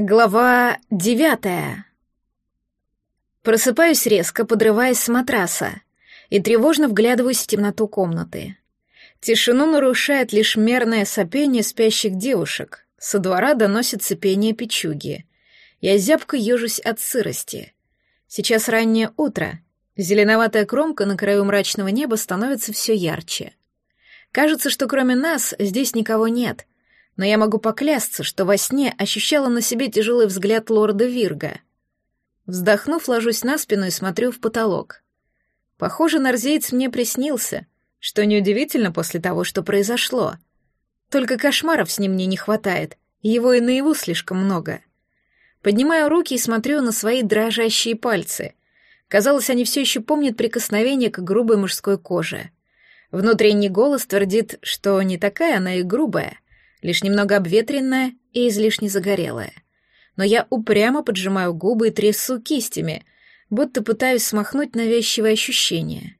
Глава девятая. Просыпаюсь резко, подрываясь с матраса, и тревожно вглядываюсь в темноту комнаты. Тишину нарушает лишь мерное сопение спящих девушек. Со двора доносится пение печуги. Я зябко ежусь от сырости. Сейчас раннее утро. Зеленоватая кромка на краю мрачного неба становится все ярче. Кажется, что кроме нас здесь никого нет — но я могу поклясться, что во сне ощущала на себе тяжелый взгляд лорда Вирга. Вздохнув, ложусь на спину и смотрю в потолок. Похоже, нарзеец мне приснился, что неудивительно после того, что произошло. Только кошмаров с ним мне не хватает, его и наяву слишком много. Поднимаю руки и смотрю на свои дрожащие пальцы. Казалось, они все еще помнят прикосновение к грубой мужской коже. Внутренний голос твердит, что не такая она и грубая — лишь немного обветренная и излишне загорелая. Но я упрямо поджимаю губы и трясу кистями, будто пытаюсь смахнуть навязчивое ощущение.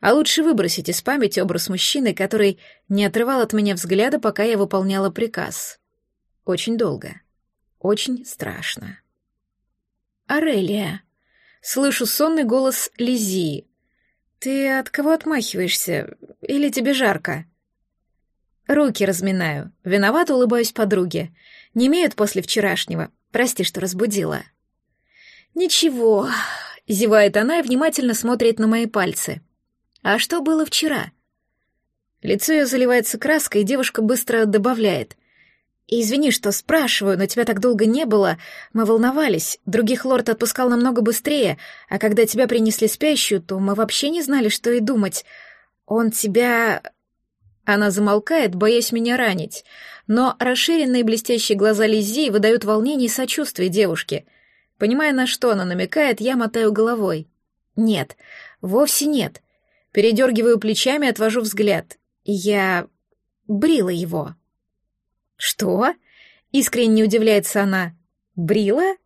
А лучше выбросить из памяти образ мужчины, который не отрывал от меня взгляда, пока я выполняла приказ. Очень долго. Очень страшно. «Арелия!» Слышу сонный голос Лизии. «Ты от кого отмахиваешься? Или тебе жарко?» Руки разминаю. Виновато улыбаюсь подруге. Не имеют после вчерашнего. Прости, что разбудила. Ничего, зевает она и внимательно смотрит на мои пальцы. А что было вчера? Лицо ее заливается краской, и девушка быстро добавляет. «Извини, что спрашиваю, но тебя так долго не было. Мы волновались. Других лорд отпускал намного быстрее, а когда тебя принесли спящую, то мы вообще не знали, что и думать. Он тебя... Она замолкает, боясь меня ранить, но расширенные блестящие глаза Лизи выдают волнение и сочувствие девушке. Понимая, на что она намекает, я мотаю головой. Нет, вовсе нет. Передергиваю плечами, отвожу взгляд. Я брила его. Что? Искренне удивляется она. Брила?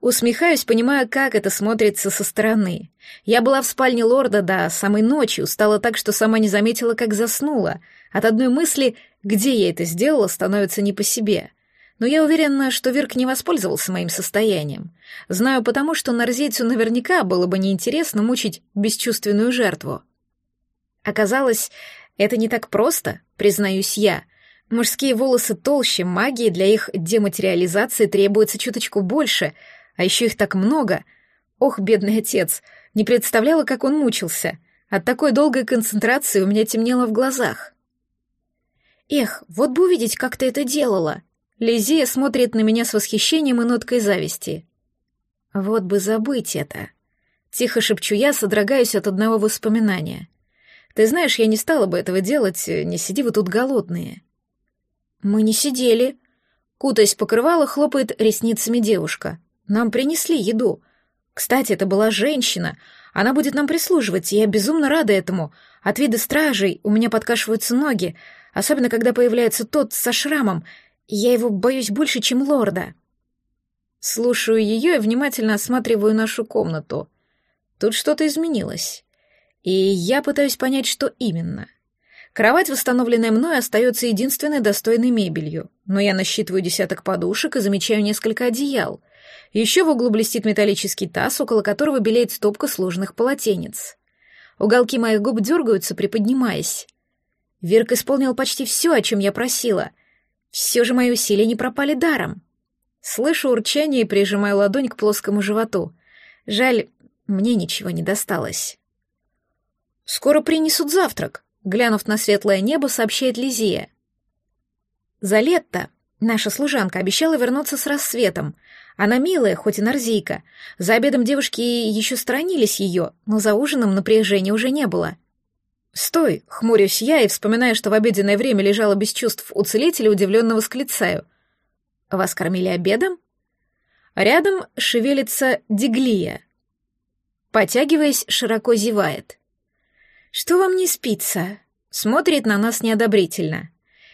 Усмехаюсь, понимая, как это смотрится со стороны. Я была в спальне лорда до самой ночи, устала так, что сама не заметила, как заснула. От одной мысли, где я это сделала, становится не по себе. Но я уверена, что Вирк не воспользовался моим состоянием. Знаю потому, что нарзейцу наверняка было бы неинтересно мучить бесчувственную жертву. Оказалось, это не так просто, признаюсь я. Мужские волосы толще, магии для их дематериализации требуется чуточку больше — а еще их так много. Ох, бедный отец, не представляла, как он мучился. От такой долгой концентрации у меня темнело в глазах. Эх, вот бы увидеть, как ты это делала. Лизия смотрит на меня с восхищением и ноткой зависти. Вот бы забыть это. Тихо шепчу я, содрогаюсь от одного воспоминания. Ты знаешь, я не стала бы этого делать, не сиди вы тут голодные. Мы не сидели. Кутаясь покрывало, хлопает ресницами девушка. Нам принесли еду. Кстати, это была женщина. Она будет нам прислуживать, и я безумно рада этому. От вида стражей у меня подкашиваются ноги, особенно когда появляется тот со шрамом. Я его боюсь больше, чем лорда. Слушаю ее и внимательно осматриваю нашу комнату. Тут что-то изменилось. И я пытаюсь понять, что именно. Кровать, восстановленная мной, остается единственной достойной мебелью, но я насчитываю десяток подушек и замечаю несколько одеял — еще в углу блестит металлический таз, около которого белеет стопка сложных полотенец. Уголки моих губ дергаются, приподнимаясь. Вирк исполнил почти все, о чем я просила. Все же мои усилия не пропали даром. Слышу урчание и прижимаю ладонь к плоскому животу. Жаль, мне ничего не досталось. «Скоро принесут завтрак», — глянув на светлое небо, сообщает Лизия. Залетта, наша служанка, обещала вернуться с рассветом, она милая, хоть и нарзийка. За обедом девушки еще сторонились ее, но за ужином напряжения уже не было. «Стой!» — хмурюсь я и, вспоминая, что в обеденное время лежала без чувств у целителя, удивленно восклицаю. «Вас кормили обедом?» Рядом шевелится Диглия. Потягиваясь, широко зевает. «Что вам не спится?» Смотрит на нас неодобрительно.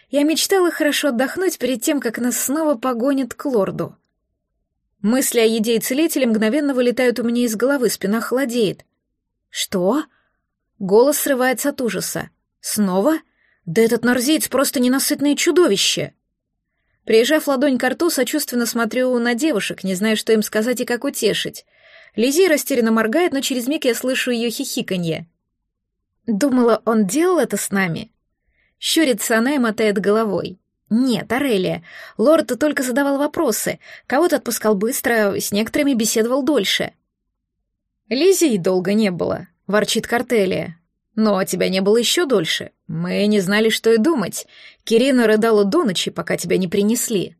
Я мечтала хорошо отдохнуть перед тем, как нас снова погонят к лорду. Мысли о еде и целителе мгновенно вылетают у меня из головы, спина холодеет. «Что?» Голос срывается от ужаса. «Снова? Да этот нарзеец просто ненасытное чудовище!» Приезжав ладонь к рту, сочувственно смотрю на девушек, не зная, что им сказать и как утешить. Лизи растерянно моргает, но через миг я слышу ее хихиканье. Думала, он делал это с нами? Щурится она и мотает головой. Нет, Арелия. Лорд только задавал вопросы. Кого-то отпускал быстро, с некоторыми беседовал дольше. Лизи долго не было, ворчит Картелия. Но тебя не было еще дольше. Мы не знали, что и думать. Кирина рыдала до ночи, пока тебя не принесли.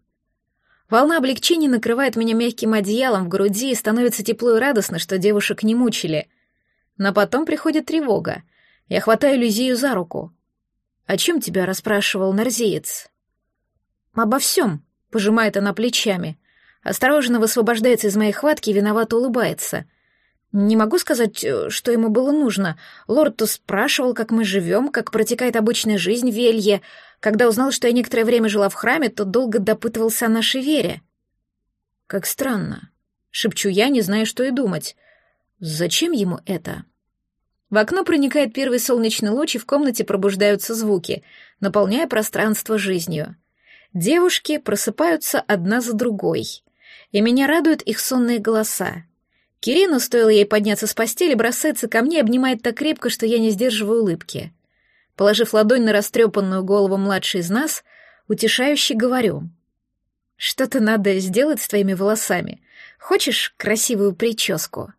Волна облегчения накрывает меня мягким одеялом в груди и становится тепло и радостно, что девушек не мучили. Но потом приходит тревога. Я хватаю Люзию за руку. «О чем тебя расспрашивал Нарзиец?» «Обо всем», — пожимает она плечами. Осторожно высвобождается из моей хватки и виновато улыбается. Не могу сказать, э, что ему было нужно. Лорд то спрашивал, как мы живем, как протекает обычная жизнь в Велье. Когда узнал, что я некоторое время жила в храме, то долго допытывался о нашей вере. Как странно. Шепчу я, не зная, что и думать. Зачем ему это? В окно проникает первый солнечный луч, и в комнате пробуждаются звуки, наполняя пространство жизнью. Девушки просыпаются одна за другой, и меня радуют их сонные голоса. Кирину, стоило ей подняться с постели, бросается ко мне и обнимает так крепко, что я не сдерживаю улыбки. Положив ладонь на растрепанную голову младшей из нас, утешающе говорю. «Что-то надо сделать с твоими волосами. Хочешь красивую прическу?»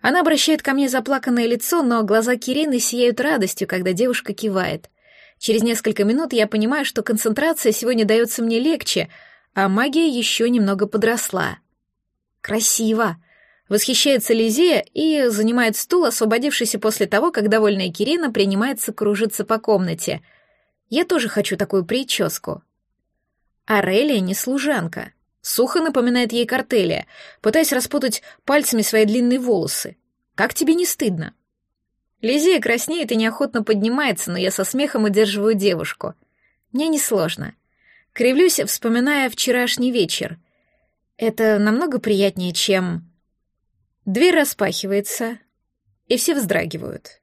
Она обращает ко мне заплаканное лицо, но глаза Кирины сияют радостью, когда девушка кивает. Через несколько минут я понимаю, что концентрация сегодня дается мне легче, а магия еще немного подросла. «Красиво!» Восхищается Лизея и занимает стул, освободившийся после того, как довольная Кирина принимается кружиться по комнате. Я тоже хочу такую прическу. Арелия не служанка. Сухо напоминает ей картелия, пытаясь распутать пальцами свои длинные волосы. Как тебе не стыдно? Лизея краснеет и неохотно поднимается, но я со смехом удерживаю девушку. Мне несложно. Кривлюсь, вспоминая вчерашний вечер. Это намного приятнее, чем... Дверь распахивается, и все вздрагивают.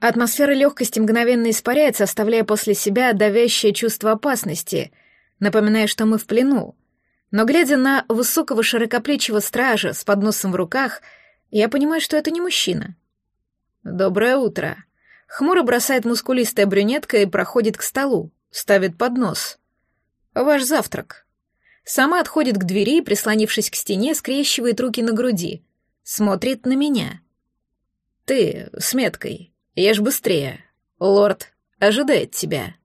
Атмосфера легкости мгновенно испаряется, оставляя после себя давящее чувство опасности, напоминая, что мы в плену. Но глядя на высокого широкоплечего стража с подносом в руках, я понимаю, что это не мужчина. «Доброе утро». Хмуро бросает мускулистая брюнетка и проходит к столу, ставит поднос. «Ваш завтрак». Сама отходит к двери и, прислонившись к стене, скрещивает руки на груди — смотрит на меня. «Ты с меткой, ешь быстрее. Лорд ожидает тебя».